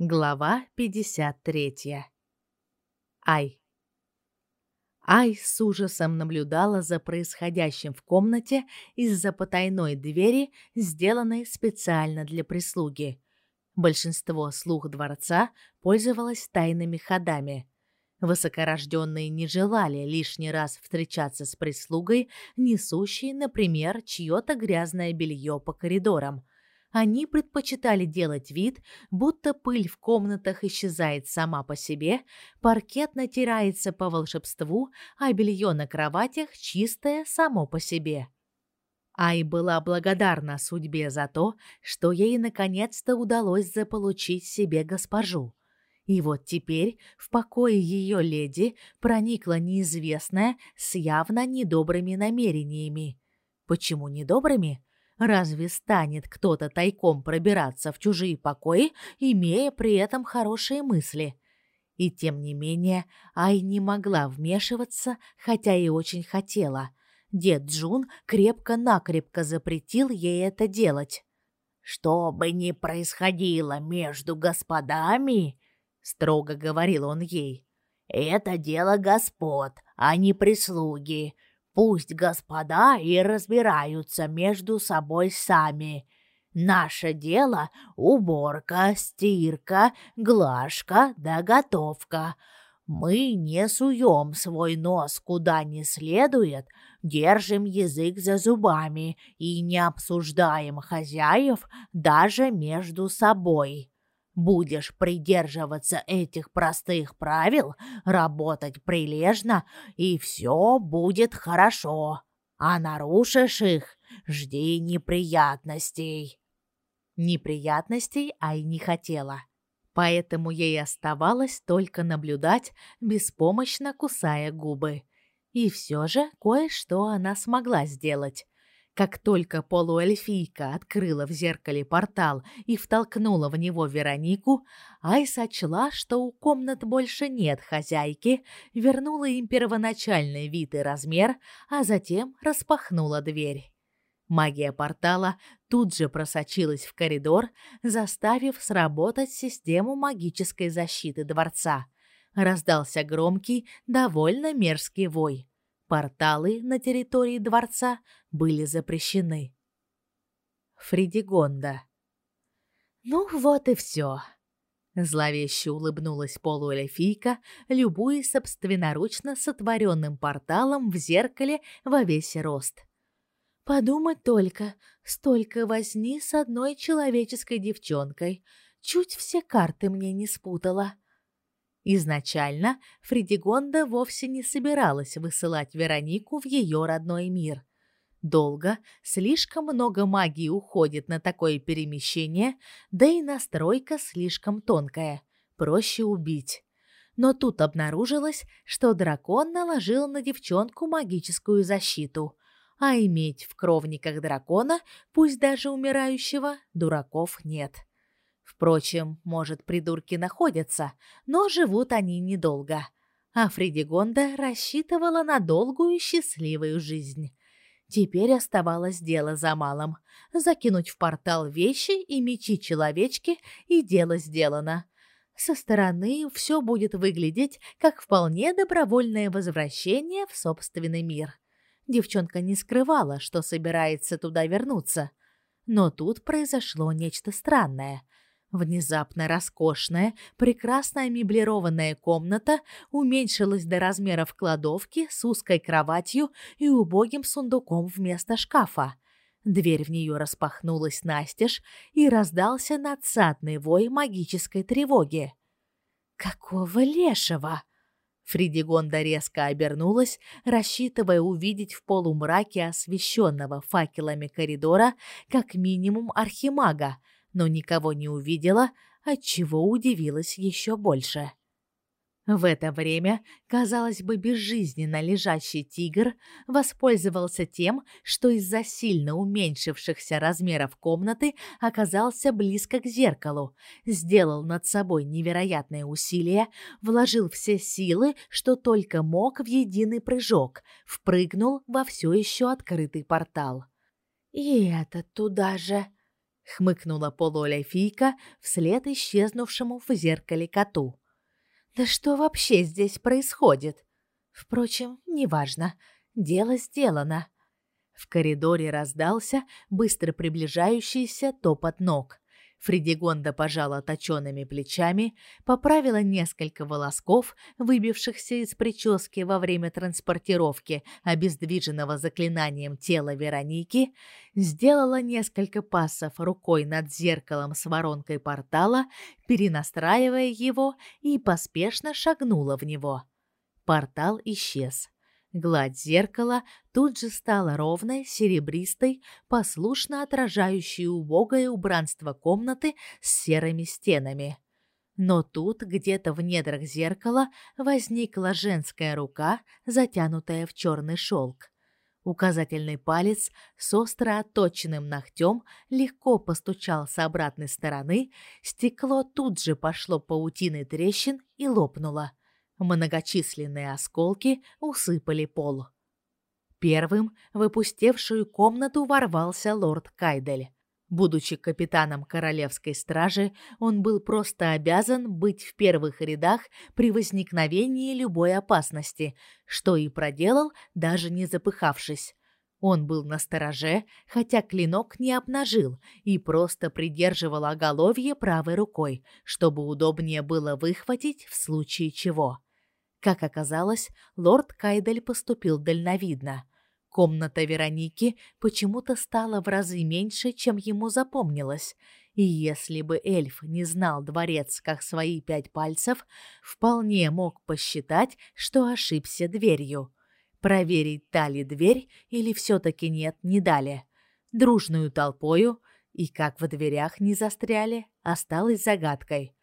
Глава 53. Ай. Ай с ужасом наблюдала за происходящим в комнате из-за потайной двери, сделанной специально для прислуги. Большинство слуг дворца пользовалось тайными ходами. Высокорожденные не желали лишний раз встречаться с прислугой, несущей, например, чьё-то грязное белье по коридорам – они предпочитали делать вид, будто пыль в комнатах исчезает сама по себе, паркет натирается по волшебству, а белье на кроватях чистое само по себе. Ай была благодарна судьбе за то, что ей наконец-то удалось заполучить себе госпожу. И вот теперь в покое ее леди проникла неизвестная с явно недобрыми намерениями. Почему недобрыми? Разве станет кто-то тайком пробираться в чужие покои, имея при этом хорошие мысли? И тем не менее, Ай не могла вмешиваться, хотя и очень хотела. Дед Джун крепко-накрепко запретил ей это делать. «Что бы ни происходило между господами, — строго говорил он ей, — это дело господ, а не прислуги. Пусть господа и разбираются между собой сами. Наше дело — уборка, стирка, глажка да готовка. Мы не суем свой нос куда не следует, держим язык за зубами и не обсуждаем хозяев даже между собой. Будешь придерживаться этих простых правил, работать прилежно, и все будет хорошо. А нарушишь их, жди неприятностей. Неприятностей Ай не хотела. Поэтому ей оставалось только наблюдать, беспомощно кусая губы. И все же кое-что она смогла сделать. Как только полуэльфийка открыла в зеркале портал и втолкнула в него Веронику, Ай сочла, что у комнат больше нет хозяйки, вернула им первоначальный вид и размер, а затем распахнула дверь. Магия портала тут же просочилась в коридор, заставив сработать систему магической защиты дворца. Раздался громкий, довольно мерзкий вой. Порталы на территории дворца были запрещены. Фридигонда. Ну вот и все. Зловеще улыбнулась полуэльфийка, любуясь собственноручно сотворенным порталом в зеркале во весь рост. Подумать только, столько возни с одной человеческой девчонкой. Чуть все карты мне не спутала. Изначально Фридигонда вовсе не собиралась высылать Веронику в ее родной мир. Долго, слишком много магии уходит на такое перемещение, да и настройка слишком тонкая, проще убить. Но тут обнаружилось, что дракон наложил на девчонку магическую защиту, а иметь в кровниках дракона, пусть даже умирающего, дураков нет. Впрочем, может, придурки находятся, но живут они недолго. А Фридигонда рассчитывала на долгую счастливую жизнь. Теперь оставалось дело за малым — закинуть в портал вещи и мечи-человечки, и дело сделано. Со стороны все будет выглядеть как вполне добровольное возвращение в собственный мир. Девчонка не скрывала, что собирается туда вернуться. Но тут произошло нечто странное — Внезапно роскошная, прекрасно меблированная комната уменьшилась до размеров кладовки с узкой кроватью и убогим сундуком вместо шкафа. Дверь в нее распахнулась настежь, и раздался надсадный вой магической тревоги. «Какого лешего?» Фридигонда резко обернулась, рассчитывая увидеть в полумраке освещенного факелами коридора как минимум архимага, но никого не увидела, отчего удивилась еще больше. В это время, казалось бы, безжизненно лежащий тигр воспользовался тем, что из-за сильно уменьшившихся размеров комнаты оказался близко к зеркалу, сделал над собой невероятное усилие, вложил все силы, что только мог в единый прыжок, впрыгнул во все еще открытый портал. И этот туда же хмыкнула полуэльфийка вслед исчезнувшему в зеркале коту. Да что вообще здесь происходит? Впрочем, неважно. Дело сделано. В коридоре раздался быстро приближающийся топот ног. Фредигонда пожала точёными плечами, поправила несколько волосков, выбившихся из прически во время транспортировки обездвиженного заклинанием тела Вероники, сделала несколько пассов рукой над зеркалом с воронкой портала, перенастраивая его и поспешно шагнула в него. Портал исчез. Гладь зеркала тут же стала ровной, серебристой, послушно отражающей убогое убранство комнаты с серыми стенами. Но тут, где-то в недрах зеркала, возникла женская рука, затянутая в черный шелк. Указательный палец с остро отточенным ногтем легко постучал с обратной стороны, стекло тут же пошло паутиной трещин и лопнуло. Многочисленные осколки усыпали пол. Первым в опустевшую комнату ворвался лорд Кайдель. Будучи капитаном королевской стражи, он был просто обязан быть в первых рядах при возникновении любой опасности, что и проделал, даже не запыхавшись. Он был на стороже, хотя клинок не обнажил и просто придерживал оголовье правой рукой, чтобы удобнее было выхватить в случае чего. Как оказалось, лорд Кайдель поступил дальновидно. Комната Вероники почему-то стала в разы меньше, чем ему запомнилось, и если бы эльф не знал дворец как свои пять пальцев, вполне мог посчитать, что ошибся дверью. Проверить, дали дверь или все таки нет, не дали. Дружную толпою и как в дверях не застряли, осталось загадкой.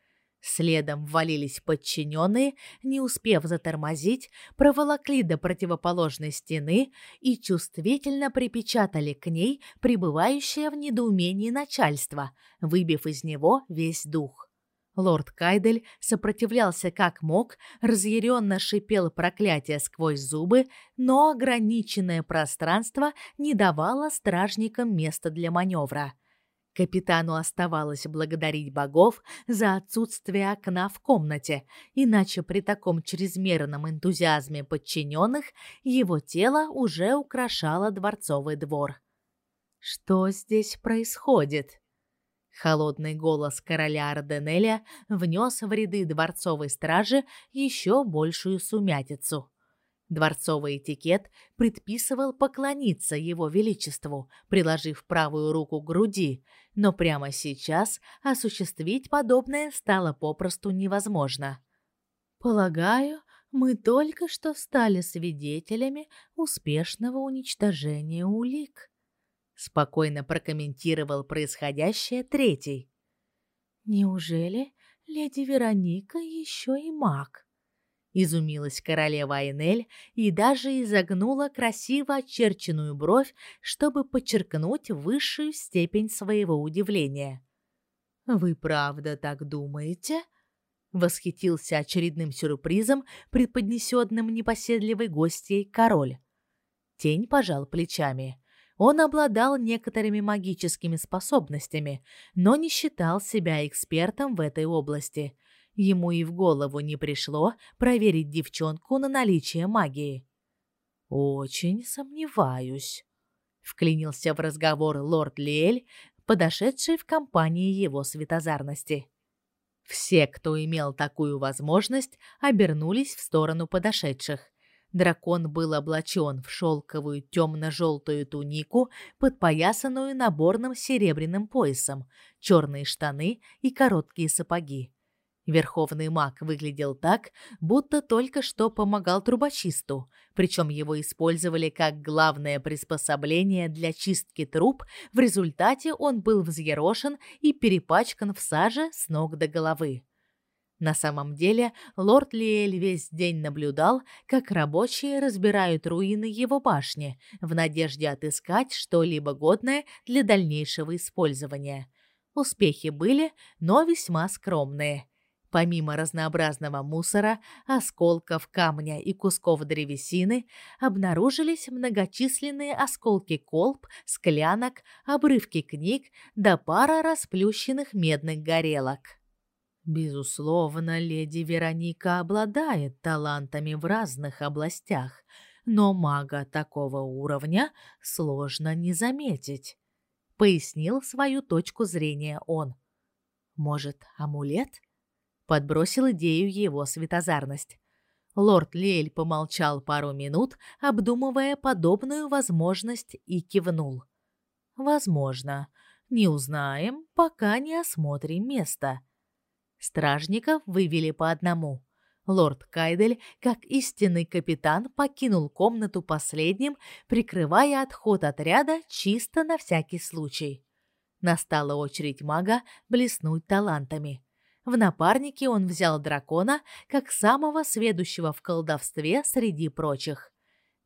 Следом ввалились подчиненные, не успев затормозить, проволокли до противоположной стены и чувствительно припечатали к ней пребывающее в недоумении начальство, выбив из него весь дух. Лорд Кайдель сопротивлялся как мог, разъяренно шипел проклятие сквозь зубы, но ограниченное пространство не давало стражникам места для маневра. Капитану оставалось благодарить богов за отсутствие окна в комнате, иначе при таком чрезмерном энтузиазме подчиненных его тело уже украшало дворцовый двор. Что здесь происходит? Холодный голос короля Арденеля внес в ряды дворцовой стражи еще большую сумятицу. Дворцовый этикет предписывал поклониться его величеству, приложив правую руку к груди, но прямо сейчас осуществить подобное стало попросту невозможно. Полагаю, мы только что стали свидетелями успешного уничтожения улик, спокойно прокомментировал происходящее третий. Неужели леди Вероника еще и маг? Изумилась королева Айнель и даже изогнула красиво очерченную бровь, чтобы подчеркнуть высшую степень своего удивления. Вы правда так думаете? восхитился очередным сюрпризом, преподнесенным непоседливой гостьей король. Тень пожал плечами. Он обладал некоторыми магическими способностями, но не считал себя экспертом в этой области ему и в голову не пришло проверить девчонку на наличие магии. Очень сомневаюсь, вклинился в разговор лорд Лель, подошедший в компании его светозарности. Все, кто имел такую возможность, обернулись в сторону подошедших. Дракон был облачен в шелковую темно-желтую тунику, подпоясанную наборным серебряным поясом, черные штаны и короткие сапоги. Верховный маг выглядел так, будто только что помогал трубочисту, причем его использовали как главное приспособление для чистки труб. В результате он был взъерошен и перепачкан в саже с ног до головы. На самом деле, лорд Лиэль весь день наблюдал, как рабочие разбирают руины его башни в надежде отыскать что-либо годное для дальнейшего использования. Успехи были, но весьма скромные. Помимо разнообразного мусора, осколков камня и кусков древесины, обнаружились многочисленные осколки колб, склянок, обрывки книг да пара расплющенных медных горелок. Безусловно, леди Вероника обладает талантами в разных областях, но мага такого уровня сложно не заметить, пояснил свою точку зрения он. Может, амулет? Подбросил идею его светозарность. Лорд Лель помолчал пару минут, обдумывая подобную возможность и кивнул. Возможно, не узнаем, пока не осмотрим место. Стражников вывели по одному. Лорд Кайдель, как истинный капитан, покинул комнату последним, прикрывая отход отряда чисто на всякий случай. Настала очередь мага блеснуть талантами. В напарнике он взял дракона как самого сведущего в колдовстве среди прочих.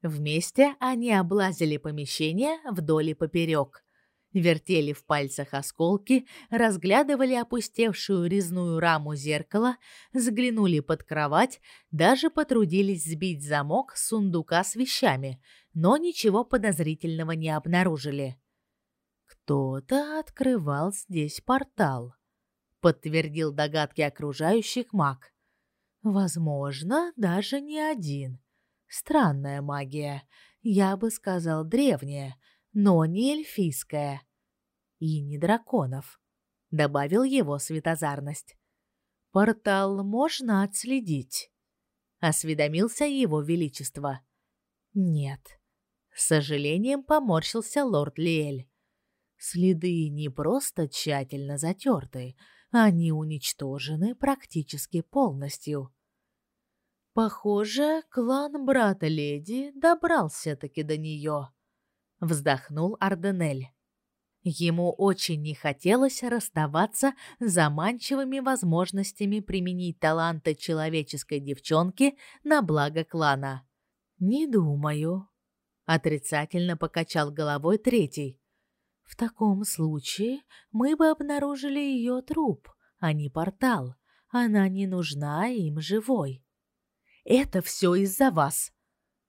Вместе они облазили помещение вдоль и поперек. Вертели в пальцах осколки, разглядывали опустевшую резную раму зеркала, заглянули под кровать, даже потрудились сбить замок с сундука с вещами, но ничего подозрительного не обнаружили. Кто-то открывал здесь портал подтвердил догадки окружающих маг. Возможно, даже не один. Странная магия, я бы сказал древняя, но не эльфийская и не драконов, добавил его светозарность. Портал можно отследить, осведомился его величество. Нет. С сожалением поморщился лорд Лиэль. Следы не просто тщательно затерты, они уничтожены практически полностью. Похоже, клан брата леди добрался-таки до нее. Вздохнул Арденель. Ему очень не хотелось расставаться с заманчивыми возможностями применить таланты человеческой девчонки на благо клана. «Не думаю», — отрицательно покачал головой третий. В таком случае мы бы обнаружили ее труп, а не портал. Она не нужна им живой. Это все из-за вас,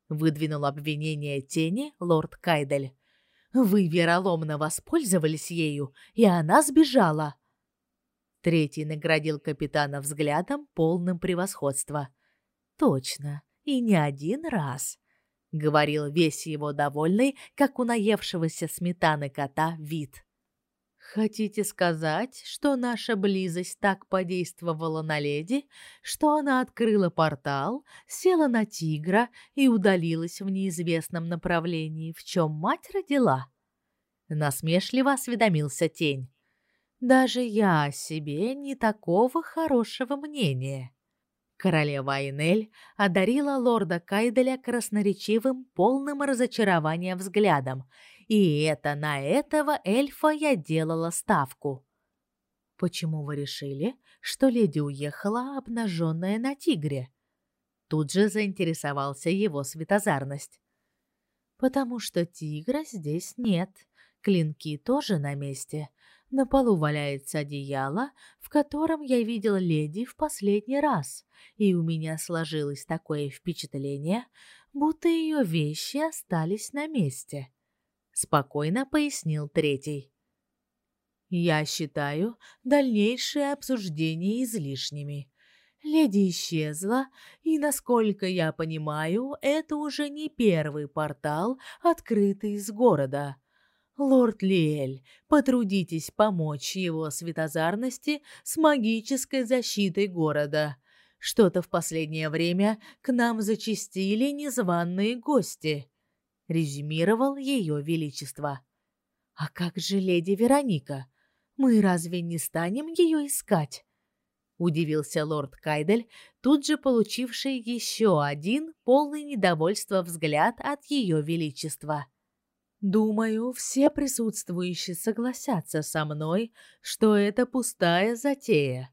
выдвинул обвинение тени лорд Кайдель. Вы вероломно воспользовались ею, и она сбежала. Третий наградил капитана взглядом полным превосходства. Точно, и не один раз говорил весь его довольный, как у наевшегося сметаны кота, вид. Хотите сказать, что наша близость так подействовала на леди, что она открыла портал, села на тигра и удалилась в неизвестном направлении, в чем мать родила? Насмешливо осведомился тень. Даже я о себе не такого хорошего мнения. Королева Айнель одарила лорда Кайделя красноречивым, полным разочарования взглядом, и это на этого эльфа я делала ставку. Почему вы решили, что леди уехала обнаженная на тигре? Тут же заинтересовался его светозарность. Потому что тигра здесь нет. Клинки тоже на месте. На полу валяется одеяло, в котором я видел леди в последний раз, и у меня сложилось такое впечатление, будто ее вещи остались на месте. Спокойно пояснил третий. Я считаю дальнейшее обсуждение излишними. Леди исчезла, и, насколько я понимаю, это уже не первый портал, открытый из города. Лорд Лиэль, потрудитесь помочь его светозарности с магической защитой города. Что-то в последнее время к нам зачастили незваные гости, резюмировал ее величество. А как же леди Вероника? Мы разве не станем ее искать? удивился лорд Кайдель, тут же получивший еще один полный недовольства взгляд от ее величества. Думаю, все присутствующие согласятся со мной, что это пустая затея.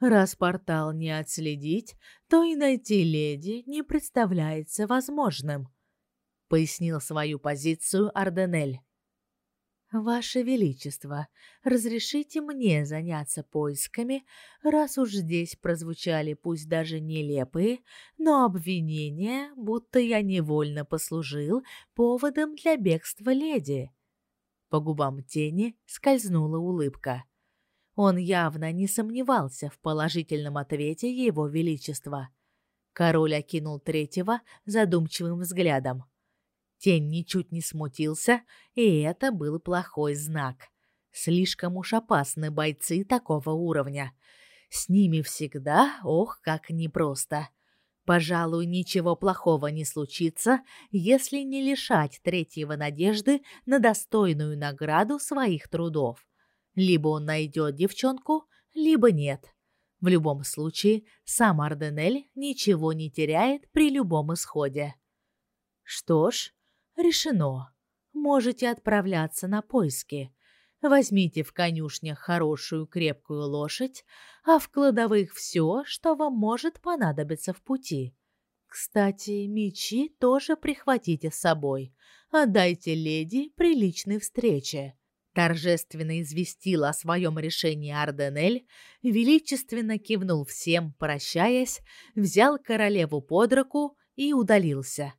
Раз портал не отследить, то и найти леди не представляется возможным, пояснил свою позицию Арденель. Ваше величество, разрешите мне заняться поисками, раз уж здесь прозвучали пусть даже нелепые, но обвинения, будто я невольно послужил поводом для бегства леди. По губам тени скользнула улыбка. Он явно не сомневался в положительном ответе его величества. Король окинул третьего задумчивым взглядом. Тень ничуть не смутился, и это был плохой знак. Слишком уж опасны бойцы такого уровня. С ними всегда, ох, как непросто. Пожалуй, ничего плохого не случится, если не лишать третьего надежды на достойную награду своих трудов. Либо он найдет девчонку, либо нет. В любом случае, сам Арденель ничего не теряет при любом исходе. Что ж, Решено. Можете отправляться на поиски. Возьмите в конюшнях хорошую крепкую лошадь, а в кладовых все, что вам может понадобиться в пути. Кстати, мечи тоже прихватите с собой. Отдайте леди приличной встрече. Торжественно известил о своем решении Арденель, величественно кивнул всем, прощаясь, взял королеву под руку и удалился.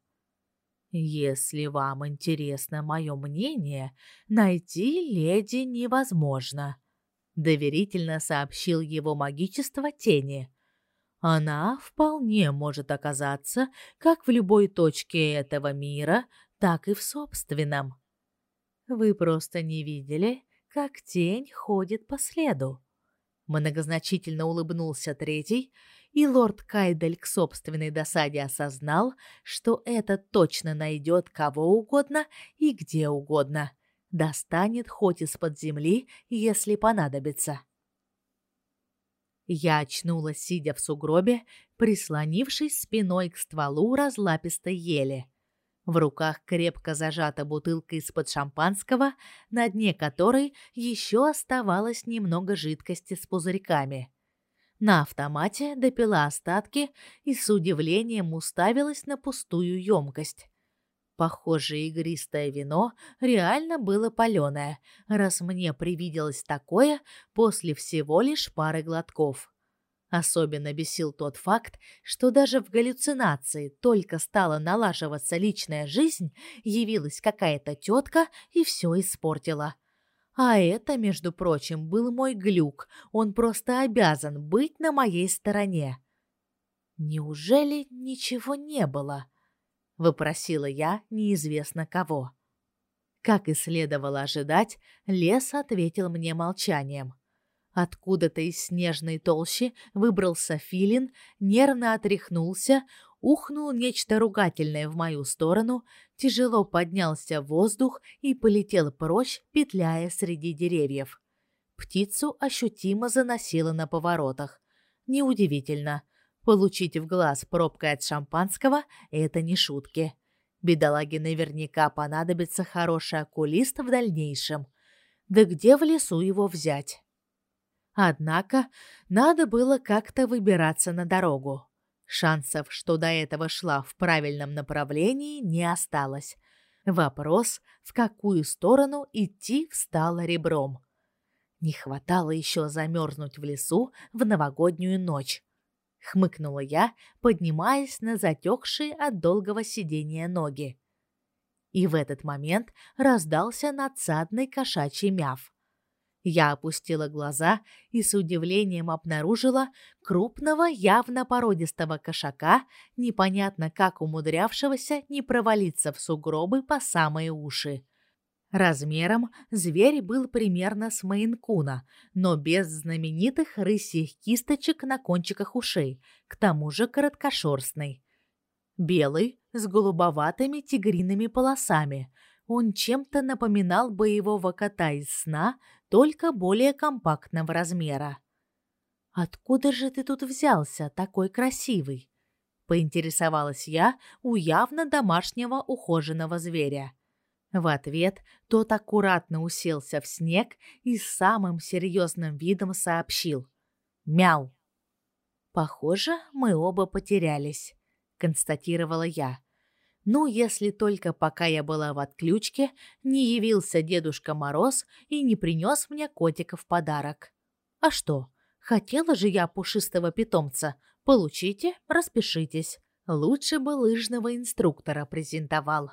Если вам интересно мое мнение, найти леди невозможно, доверительно сообщил его магичество тени. Она вполне может оказаться как в любой точке этого мира, так и в собственном. Вы просто не видели, как тень ходит по следу. Многозначительно улыбнулся третий и лорд Кайдель к собственной досаде осознал, что это точно найдет кого угодно и где угодно. Достанет хоть из-под земли, если понадобится. Я очнулась, сидя в сугробе, прислонившись спиной к стволу разлапистой ели. В руках крепко зажата бутылка из-под шампанского, на дне которой еще оставалось немного жидкости с пузырьками. На автомате допила остатки и с удивлением уставилась на пустую емкость. Похоже, игристое вино реально было палёное, раз мне привиделось такое после всего лишь пары глотков. Особенно бесил тот факт, что даже в галлюцинации только стала налаживаться личная жизнь, явилась какая-то тетка и все испортила. А это, между прочим, был мой глюк. Он просто обязан быть на моей стороне. Неужели ничего не было? выпросила я неизвестно кого. Как и следовало ожидать, лес ответил мне молчанием. Откуда-то из снежной толщи выбрался филин, нервно отряхнулся, ухнул нечто ругательное в мою сторону, тяжело поднялся в воздух и полетел прочь, петляя среди деревьев. Птицу ощутимо заносило на поворотах. Неудивительно. Получить в глаз пробкой от шампанского это не шутки. Бедолаге наверняка понадобится хороший окулист в дальнейшем. Да где в лесу его взять? Однако надо было как-то выбираться на дорогу. Шансов, что до этого шла в правильном направлении, не осталось. Вопрос, в какую сторону идти, встал ребром. Не хватало еще замерзнуть в лесу в новогоднюю ночь. Хмыкнула я, поднимаясь на затекшие от долгого сидения ноги. И в этот момент раздался надсадный кошачий мяв. Я опустила глаза и с удивлением обнаружила крупного, явно породистого кошака, непонятно как умудрявшегося не провалиться в сугробы по самые уши. Размером зверь был примерно с мейн-куна, но без знаменитых рысьих кисточек на кончиках ушей, к тому же короткошерстный. Белый, с голубоватыми тигриными полосами. Он чем-то напоминал боевого кота из сна, только более компактного размера. Откуда же ты тут взялся, такой красивый? поинтересовалась я у явно домашнего ухоженного зверя. В ответ тот аккуратно уселся в снег и самым серьезным видом сообщил: "Мяу". Похоже, мы оба потерялись, констатировала я. Ну, если только пока я была в отключке, не явился Дедушка Мороз и не принес мне котика в подарок. А что? Хотела же я пушистого питомца. Получите, распишитесь. Лучше бы лыжного инструктора презентовал.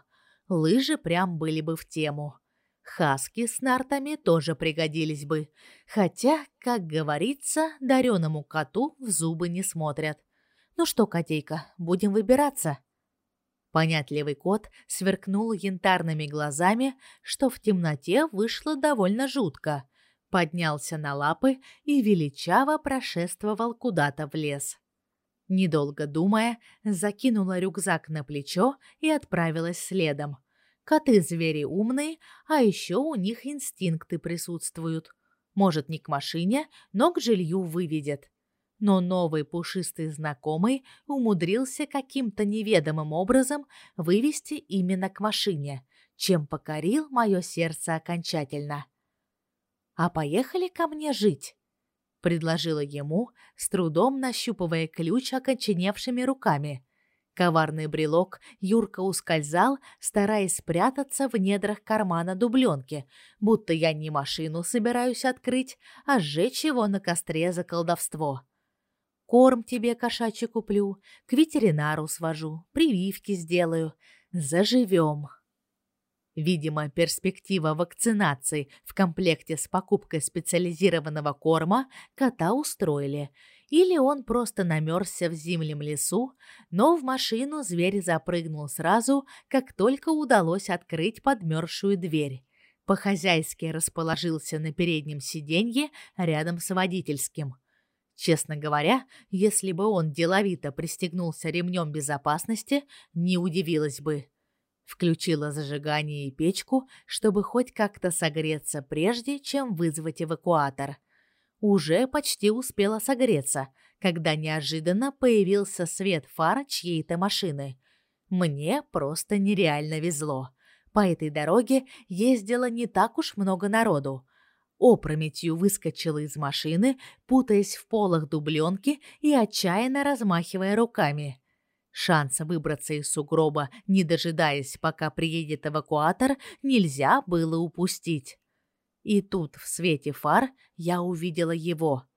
Лыжи прям были бы в тему. Хаски с нартами тоже пригодились бы. Хотя, как говорится, дареному коту в зубы не смотрят. Ну что, котейка, будем выбираться? Понятливый кот сверкнул янтарными глазами, что в темноте вышло довольно жутко. Поднялся на лапы и величаво прошествовал куда-то в лес. Недолго думая, закинула рюкзак на плечо и отправилась следом. Коты-звери умные, а еще у них инстинкты присутствуют. Может, не к машине, но к жилью выведет но новый пушистый знакомый умудрился каким-то неведомым образом вывести именно к машине, чем покорил мое сердце окончательно. А поехали ко мне жить, предложила ему, с трудом нащупывая ключ окоченевшими руками. Коварный брелок Юрка ускользал, стараясь спрятаться в недрах кармана дубленки, будто я не машину собираюсь открыть, а сжечь его на костре за колдовство. Корм тебе кошачий куплю, к ветеринару свожу, прививки сделаю. Заживем. Видимо, перспектива вакцинации в комплекте с покупкой специализированного корма кота устроили. Или он просто намерзся в зимнем лесу, но в машину зверь запрыгнул сразу, как только удалось открыть подмерзшую дверь. По-хозяйски расположился на переднем сиденье рядом с водительским. Честно говоря, если бы он деловито пристегнулся ремнем безопасности, не удивилась бы. Включила зажигание и печку, чтобы хоть как-то согреться прежде, чем вызвать эвакуатор. Уже почти успела согреться, когда неожиданно появился свет фар чьей-то машины. Мне просто нереально везло. По этой дороге ездило не так уж много народу опрометью выскочила из машины, путаясь в полах дубленки и отчаянно размахивая руками. Шанс выбраться из сугроба, не дожидаясь, пока приедет эвакуатор, нельзя было упустить. И тут в свете фар я увидела его.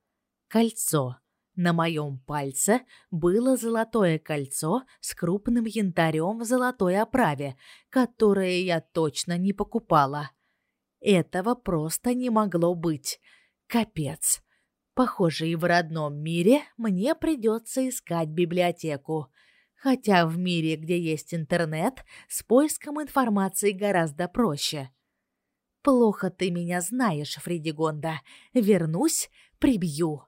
Кольцо. На моем пальце было золотое кольцо с крупным янтарем в золотой оправе, которое я точно не покупала. Этого просто не могло быть. Капец. Похоже, и в родном мире мне придется искать библиотеку. Хотя в мире, где есть интернет, с поиском информации гораздо проще. Плохо ты меня знаешь, Фредигонда. Вернусь, прибью.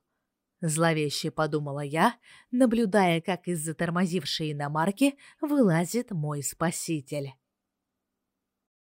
Зловеще подумала я, наблюдая, как из затормозившей иномарки вылазит мой спаситель.